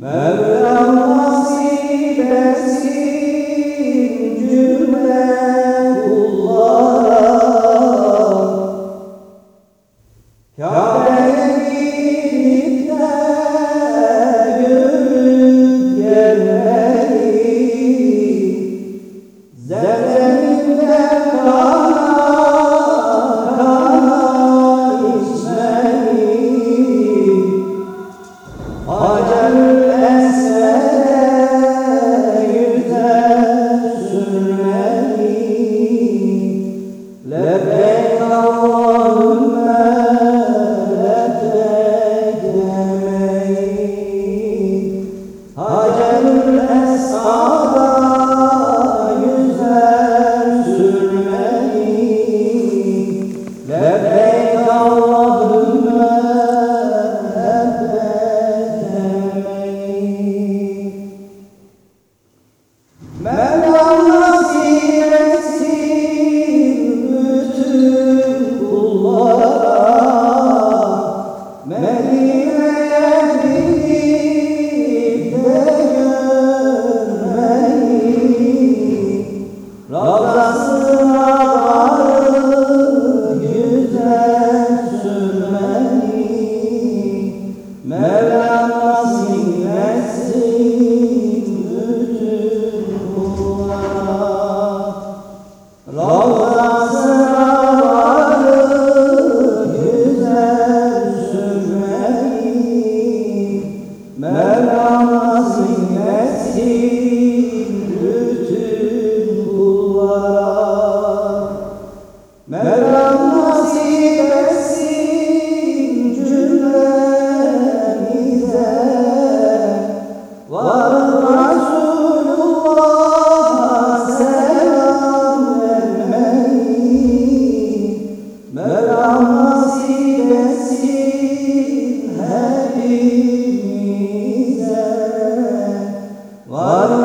Mevlam nasip etsin cümle kullara Kabe'yi birlikte görüp gelmeli Zemzeminde kana Love. Var